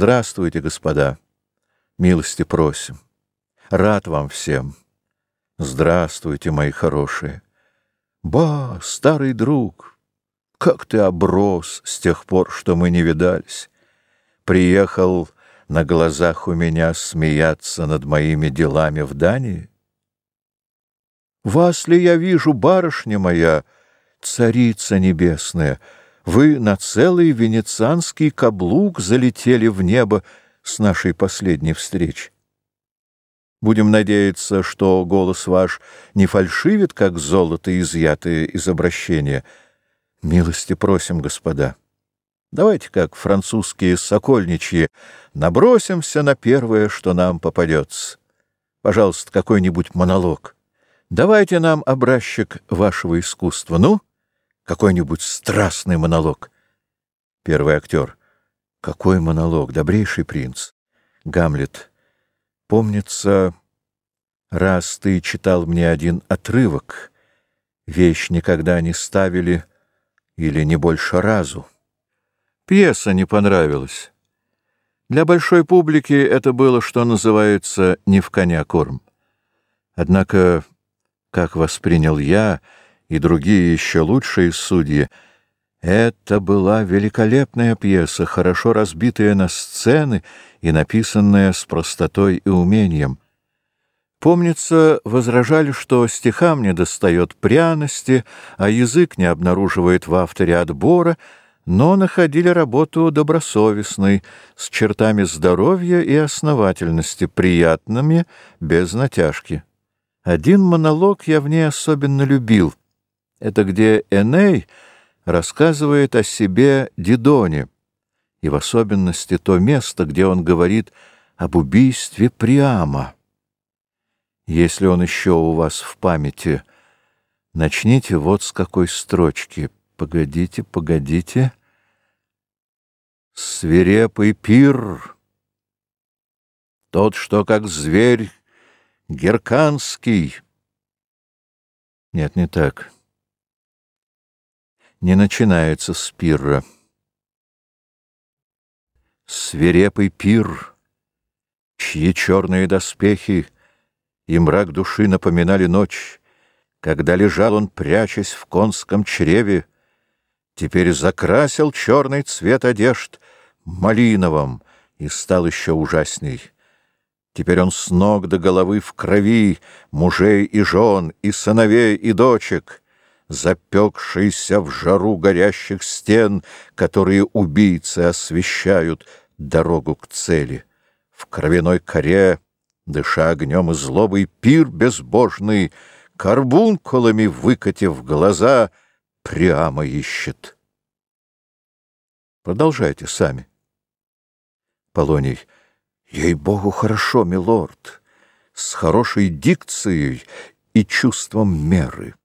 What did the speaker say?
Здравствуйте, господа. Милости просим. Рад вам всем. Здравствуйте, мои хорошие. Ба, старый друг, как ты оброс с тех пор, что мы не видались. Приехал на глазах у меня смеяться над моими делами в Дании? Вас ли я вижу, барышня моя, царица небесная, вы на целый венецианский каблук залетели в небо с нашей последней встречи. Будем надеяться, что голос ваш не фальшивит, как золото, изъятое из обращения. Милости просим, господа. Давайте, как французские сокольничьи, набросимся на первое, что нам попадется. Пожалуйста, какой-нибудь монолог. Давайте нам образчик вашего искусства. Ну, какой-нибудь страстный монолог. Первый актер. Какой монолог, добрейший принц. Гамлет. Помнится, раз ты читал мне один отрывок, вещь никогда не ставили или не больше разу. Пьеса не понравилась. Для большой публики это было, что называется, не в коня корм. Однако, как воспринял я и другие еще лучшие судьи, это была великолепная пьеса, хорошо разбитая на сцены и написанная с простотой и умением. Помнится, возражали, что стихам не достает пряности, а язык не обнаруживает в авторе отбора, но находили работу добросовестной, с чертами здоровья и основательности, приятными, без натяжки. Один монолог я в ней особенно любил. Это где Эней — рассказывает о себе Дидоне, и в особенности то место, где он говорит об убийстве Приама. Если он еще у вас в памяти, начните вот с какой строчки. Погодите, погодите. Свирепый пир, тот, что как зверь герканский. Нет, не так не начинается с пирра. Свирепый пир, чьи черные доспехи и мрак души напоминали ночь, когда лежал он, прячась в конском чреве, теперь закрасил черный цвет одежд малиновым и стал еще ужасней. Теперь он с ног до головы в крови мужей и жен, и сыновей, и дочек — запекшийся в жару горящих стен, которые убийцы освещают дорогу к цели. В кровяной коре, дыша огнем и злобой, пир безбожный, карбункулами выкатив глаза, прямо ищет. Продолжайте сами. Полоний. Ей-богу, хорошо, милорд, с хорошей дикцией и чувством меры.